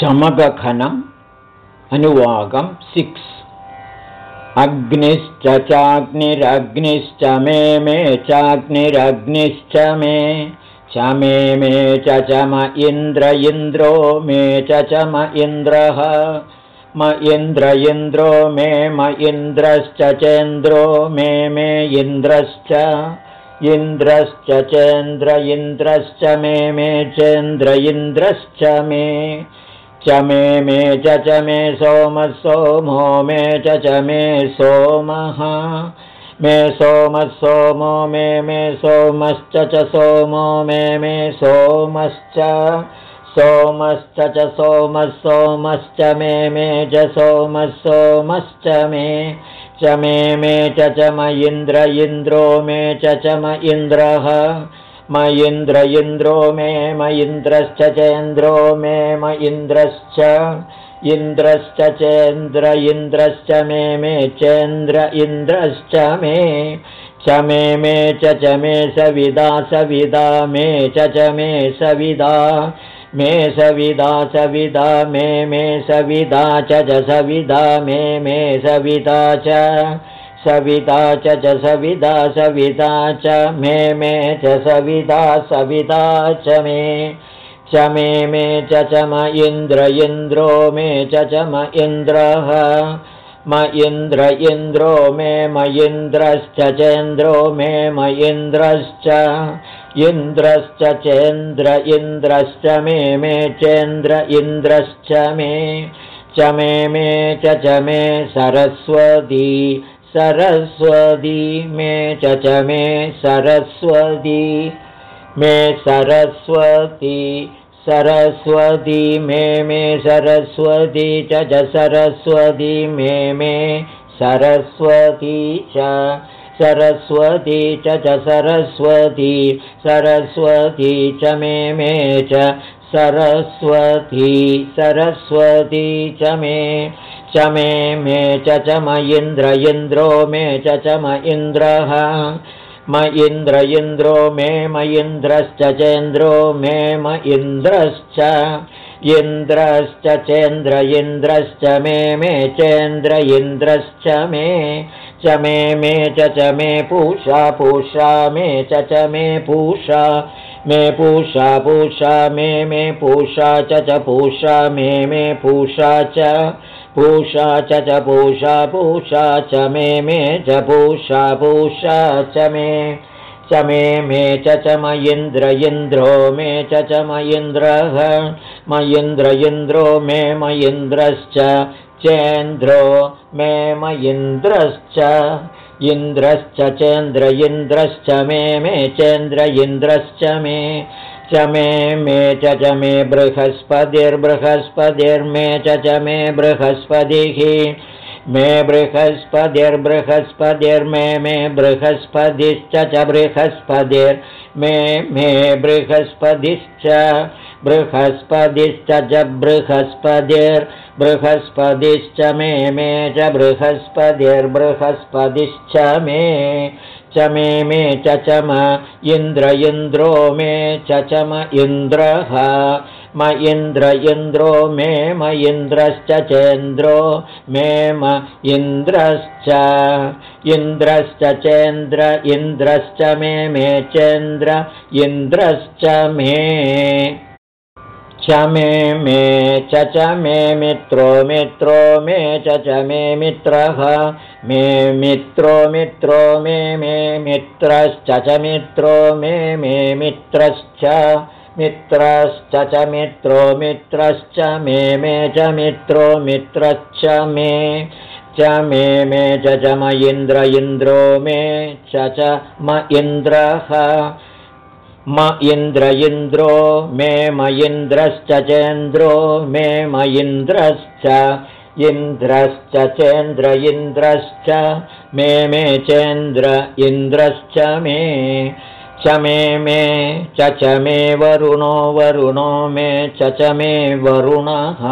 चमगखनम् अनुवागं six. अग्निश्च चाग्निरग्निश्च मे मे चाग्निरग्निश्च मे च मे मे च चम इन्द्र इन्द्रो मे च चम इन्द्रः। म इन्द्र इन्द्रो मे म इन्द्रश्च चेन्द्रो मे मे इन्द्रश्च। इन्द्रश्च चेन्द्र इन्द्रश्च मे मे चेन्द्र इन्द्रश्च मे च मे मे च च मे सोमः सोमो मे च च मे सोमः। मे सोमः सोमो मे मे सोमश्च च सोमो मे मे सोमश्च। सोमश्च च सोमः सोमश्च मे मे च सोमः सोमश्च मे च मे मे च च म इन्द्र इन्द्रो मे च च म इन्द्रः म इन्द्र मे म इन्द्रश्च चेन्द्रो मे म इन्द्रश्च इन्द्रश्च चेन्द्र इन्द्रश्च मे मे चेन्द्र इन्द्रश्च मे च मे मे च च मे सविदा सविदा मे च च मे सविदा मे सविदा सविदा मे मे सविदा च च सविदा मे मे सविदा च सविता च च सविता सविता च मे मे च सविता सविता च मे। च मे मे च च म इन्द्र इन्द्रो मे च च म इन्द्रः। म इन्द्र इन्द्रो मे म इन्द्रश्च चेन्द्रो मे म इन्द्रश्च। इन्द्रश्च चेन्द्र इन्द्रश्च मे मे चेन्द्र इन्द्रश्च मे। च मे मे च च मे सरस्वती सरस्वती मे च च मे सरस्वती मे सरस्वती सरस्वती मे मे सरस्वती च च सरस्वती मे मे सरस्वती च सरस्वती च च सरस्वती सरस्वती च मे मे च सरस्वती सरस्वती च मे च मे मे च च म इन्द्र इन्द्रो मे च च म इन्द्रः। म इन्द्र इन्द्रो मे म इन्द्रश्च चेन्द्रो मे म इन्द्रश्च। इन्द्रश्च चेन्द्र इन्द्रश्च मे मे चेन्द्र इन्द्रश्च मे। च मे मे च च मे पूषा पूषा मे च च मे पूषा। मे पूषा पूषा मे मे पूषा च च पूषा मे मे पूषा च पूषा च च पूषा पूषा च मे मे च पूषा पूषा च मे। च मे मे च च म इन्द्र मे च च म इन्द्रः म इन्द्र मे म इन्द्रश्च चेन्द्रो मे म इन्द्रश्च इन्द्रश्च चेन्द्र इन्द्रश्च मे मे चेन्द्र इन्द्रश्च मे च मे मे च च मे बृहस्पतिर्बृहस्पतिर्मे च च मे बृहस्पतिः मे बृहस्पतिर्बृहस्पतिर्मे मे बृहस्पतिश्च च बृहस्पतिर्मे मे बृहस्पतिश्च बृहस्पतिश्च च बृहस्पतिर्बृहस्पतिश्च मे मे च बृहस्पतिर्बृहस्पतिश्च मे च मे मे च च म इन्द्र इन्द्रो मे च च म इन्द्रः म इन्द्र इन्द्रो मे म इन्द्रश्च चेन्द्रो मे म इन्द्रश्च इन्द्रश्च चेन्द्र इन्द्रश्च मे मे चेन्द्र इन्द्रश्च मे च मे मे च च मे मित्रो मित्रो मे च च मे मित्रः मे मित्रो मित्रो मे मे मित्रश्च च मित्रो मे मे मित्रश्च मित्रश्च च मित्रो मित्रश्च मे मे च मित्रो मित्रश्च मे च मे मे च च म इन्द्र इन्द्रो मे च च म इन्द्रः म इन्द्र इन्द्रो मे म इन्द्रश्च चेन्द्रो मे म इन्द्रश्च इन्द्रश्च चेन्द्र इन्द्रश्च मे मे चेन्द्र इन्द्रश्च मे च मे मे च च मे वरुणो वरुणो मे च च मे वरुणः।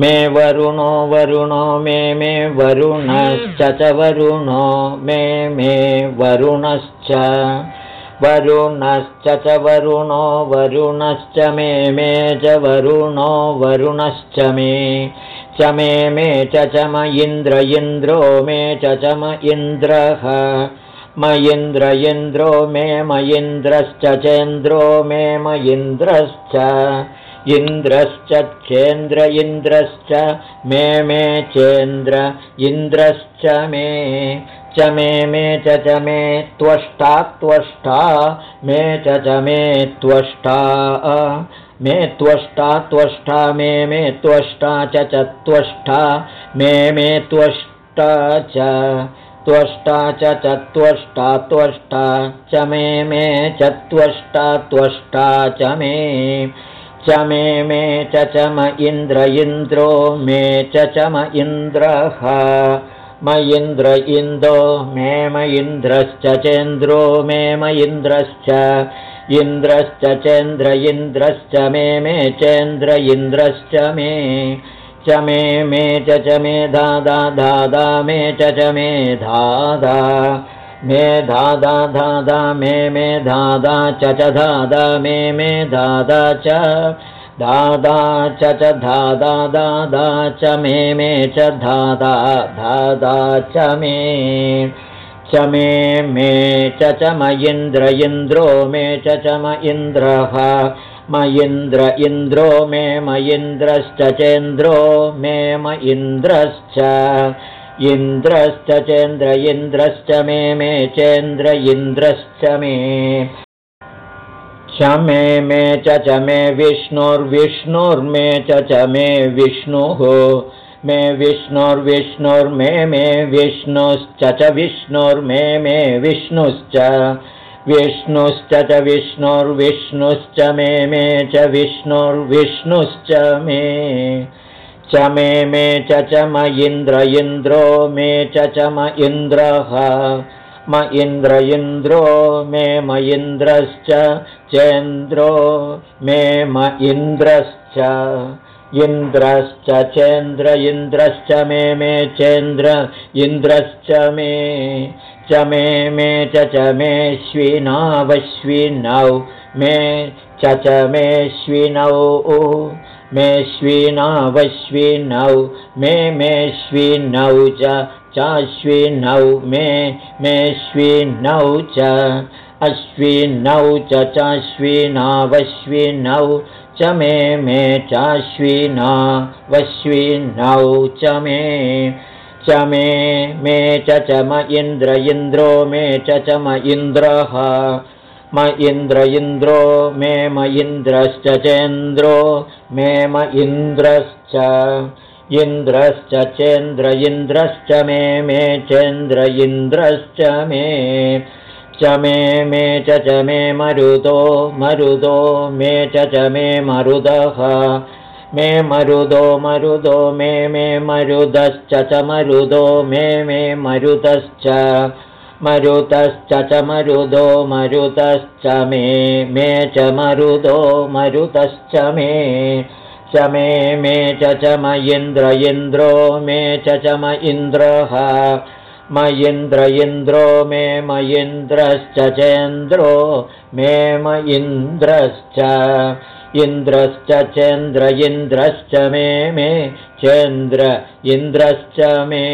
मे वरुणो वरुणो मे मे वरुणश्च च वरुणो मे मे वरुणश्च। वरुणश्च च वरुणो वरुणश्च मे मे च वरुणो वरुणश्च मे। च मे च च म इन्द्र इन्द्रो मे च च म इन्द्रः म इन्द्र मे म इन्द्रश्च चेन्द्रो मे म इन्द्रश्च इन्द्रश्च चेन्द्र इन्द्रश्च मे मे चेन्द्र इन्द्रश्च मे च मे मे च च मे त्वष्टा त्वष्टा मे च च मे त्वष्टा मे त्वष्टा त्वष्टा मे मे त्वष्टा च च त्वष्टा मे मे त्वष्टा च त्वष्टा च च त्वष्टा च मे मे च त्वष्टा च मे च मे मे च च म इन्द्र इन्द्रो मे च च म इन्द्रः म इन्द्र इन्दो मे म इन्द्रश्च चेन्द्रो मे म इन्द्रश्च इन्द्रश्च चेन्द्र इन्द्रश्च मे मे चेन्द्र इन्द्रश्च मे च मे मे च च मे धादा धादा मे च च मे धादा मे धादा धादा मे मे धादा च च धादा मे मे धादा च दादा च च धादा दादा च मे मे च धादा धादा च मे च मे मे च च म इन्द्र इन्द्रो मे च च म इन्द्रः म इन्द्र मे म इन्द्रश्च चेन्द्रो मे म इन्द्रश्च। इन्द्रश्च चेन्द्र इन्द्रश्च मे मे चेन्द्र इन्द्रश्च मे। च मे मे च च मे विष्णुर्विष्णुर्मे च च मे विष्णुः। मे विष्णुर्विष्णुर्मे मे विष्णुश्च च विष्णुर्मे मे विष्णुश्च विष्णुश्च च विष्णुर्विष्णुश्च मे मे च विष्णुर्विष्णुश्च मे च मे मे च च म इन्द्र इन्द्रो मे च च म इन्द्रः म इन्द्र इन्द्रो मे म इन्द्रश्च चेन्द्रो मे म इन्द्रश्च इन्द्रश्च चेन्द्र इन्द्रश्च मे मे चेन्द्र इन्द्रश्च मे च मे मे च च मेश्विनावश्विनौ मे च च मेश्विनौ मेश्विनावश्विनौ मे मेश्विनौ च चाश्विनौ मे मेश्विनौ च अश्विनौ च चाश्विनावश्विनौ च मे मे चाश्विनावश्विनौ च मे च मे मे च च म इन्द्र इन्द्रो मे च च म इन्द्रः। म इन्द्र इन्द्रो मे म इन्द्रश्च चेन्द्रो मे म इन्द्रश्च। इन्द्रश्च चेन्द्र इन्द्रश्च मे मे चेन्द्र इन्द्रश्च मे। च मे मे च च मे मरुदो मरुदो मे च च मे मरुदः मे मरुदो मरुदो मे मे मरुदश्च च मरुदो मे मे मरुदश्च मरुतश्च च मरुदो मरुतश्च मे मे च मरुदो मरुतश्च मे च मे मे च च म इन्द्र इन्द्रो मे च च म इन्द्रः म इन्द्र इन्द्रो मे म इन्द्रश्च चेन्द्रो मे म इन्द्रश्च चेन्द्र इन्द्रश्च मे मे चेन्द्र इन्द्रश्च मे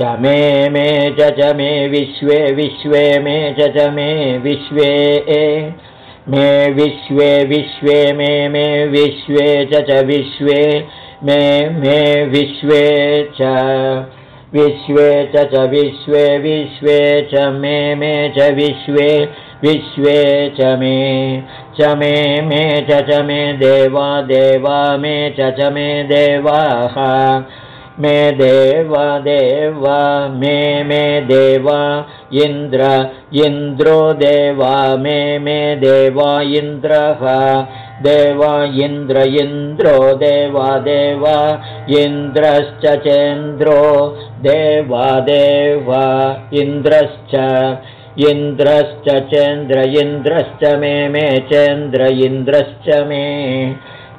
च मे मे च च मे विश्वे विश्वे मे च च मे विश्वे मे विश्वे विश्वे मे मे विश्वे च च विश्वे मे मे विश्वे च विश्वे च च विश्वे विश्वे च मे मे च विश्वे विश्वे च मे च मे मे च च मे देवा देवा मे च च मे देवाः। मे देव देव मे मे देव इन्द्र इन्द्रो देवा मे मे देवा इन्द्रः। देवा इन्द्र इन्द्रो देवा देवा इन्द्रश्च चेन्द्रो देवा देव इन्द्रश्च इन्द्रश्च चेन्द्र इन्द्रश्च मे मे चेन्द्र इन्द्रश्च मे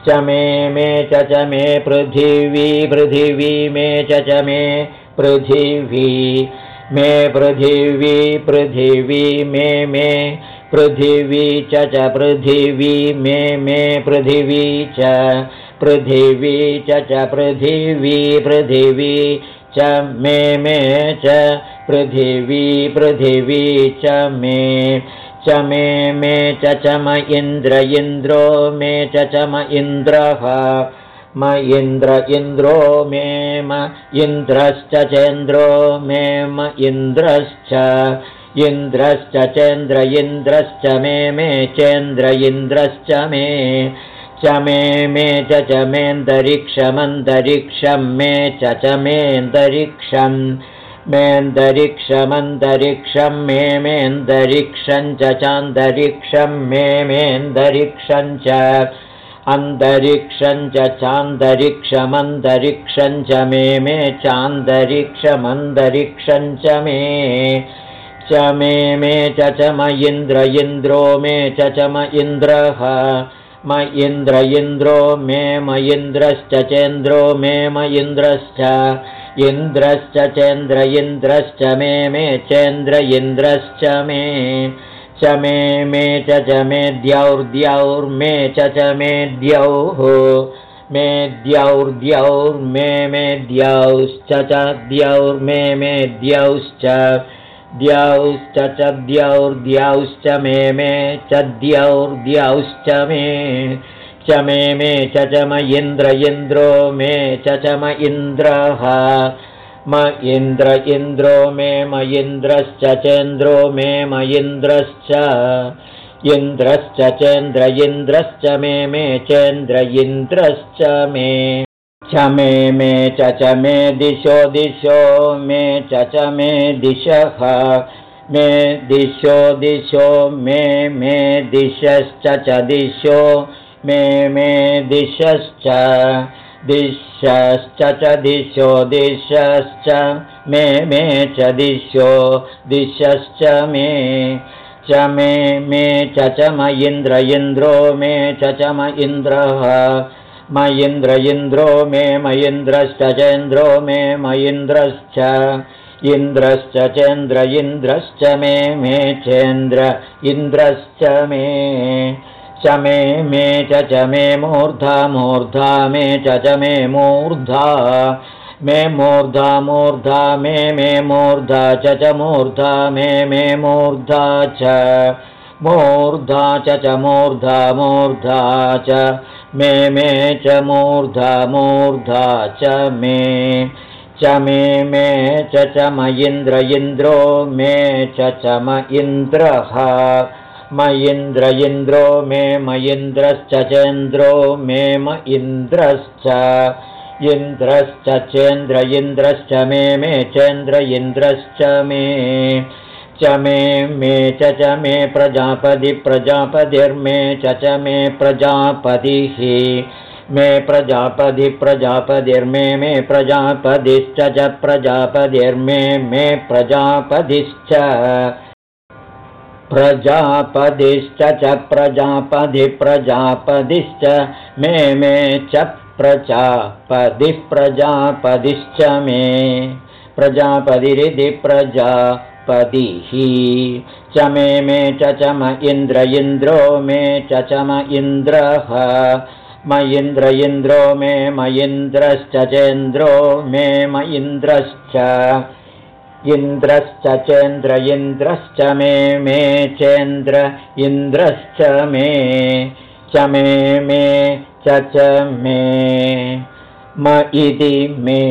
च मे मे च च मे पृथिवी पृथिवी मे च च मे पृथिवी मे पृथिवी पृथिवी मे मे पृथिवी च च पृथिवी मे मे पृथिवी च पृथिवी च च पृथिवी पृथिवी च मे मे च पृथिवी पृथिवी च मे। च मे मे च चम इन्द्र इन्द्रो मे च चम इन्द्रः। म इन्द्र इन्द्रो मे म इन्द्रश्च चेन्द्रो मे म इन्द्रश्च। इन्द्रश्च चेन्द्र इन्द्रश्च मे मे चेन्द्र इन्द्रश्च मे च मे मे च च मेऽन्तरिक्षमन्तरिक्षं मे च च मेऽन्तरिक्षम् मेऽन्तरिक्षमन्तरिक्षं मे मेऽन्तरिक्षं च चान्तरिक्षं मे मेऽन्तरिक्षं च अन्तरिक्षं च चान्तरिक्षमन्तरिक्षं च मे मे चान्तरिक्षमन्तरिक्षं च मे च मे मे च च म इन्द्र इन्द्रो मे च च म इन्द्रः म इन्द्र इन्द्रो मे म इन्द्रश्च चेन्द्रो मे म इन्द्रश्च इन्द्रश्च चेन्द्र इन्द्रश्च मे मे चेन्द्र इन्द्रश्च मे। च मे मे च च मे द्यौर्द्यौर्मे च च मे द्यौः। मे द्यौर्द्यौर्मे मे द्यौश्च च द्यौर्मे मे द्यौश्च द्यौश्च च द्यौर्द्यौश्च मे मे च द्यौर्द्यौश्च मे च मे मे च च म इन्द्र इन्द्रो मे च च म इन्द्रः म इन्द्र इन्द्रो मे म इन्द्रश्च चेन्द्रो मे म इन्द्रश्च इन्द्रश्च चेन्द्र इन्द्रश्च मे मे चेन्द्र इन्द्रश्च मे च मे मे च च मे दिशो दिशो मे च च मे दिशः। मे दिशो दिशो मे मे दिशश्च च दिशो। मे मे दिशश्च दिशश्च च दिशो दिशश्च। मे मे च दिशो दिशश्च मे च मे मे च च म इन्द्र इन्द्रो मे च च म इन्द्रः म इन्द्र मे म इन्द्रश्च चेन्द्रो मे म इन्द्रश्च इन्द्रश्च चेन्द्र इन्द्रश्च मे मे चेन्द्र इन्द्रश्च मे च मे मे च च मे मूर्धा मूर्धा मे च च मे मूर्धा मे मूर्धा मूर्धा मे मे मूर्धा च च मूर्धा मे मे मूर्धा च मूर्धा च च मूर्धा मूर्धा च मे मे च मूर्धा मूर्धा च मे। च मे मे च च म इन्द्र इन्द्रो मे च च म इन्द्रः। म इन्द्र इन्द्रो मे म इन्द्रश्च चेन्द्रो मे म इन्द्रश्च। इन्द्रश्च चेन्द्र इन्द्रश्च मे मे चेन्द्र इन्द्रश्च मे च मे मे च च मे प्रजापति प्रजापतिर्मे च च मे प्रजापतिः। मे प्रजापति प्रजापतिर्मे मे प्रजापतिश्च च प्रजापतिर्मे मे प्रजापतिश्च। प्रजापदिश्च च प्रजापदिप्रजापदिश्च मे मे च प्रजापदिः प्रजापदिश्च मे। प्रजापदिरिति प्रजापदिः च मे मे च च म इन्द्र इन्द्रो मे च च म इन्द्रः। इन्द्र इन्द्रो मे म इन्द्रश्च चेन्द्रो मे म इन्द्रश्च। इन्द्रश्च चेन्द्र इन्द्रश्च मे मे चेन्द्र इन्द्रश्च मे। च मे मे च च मे। म इति मे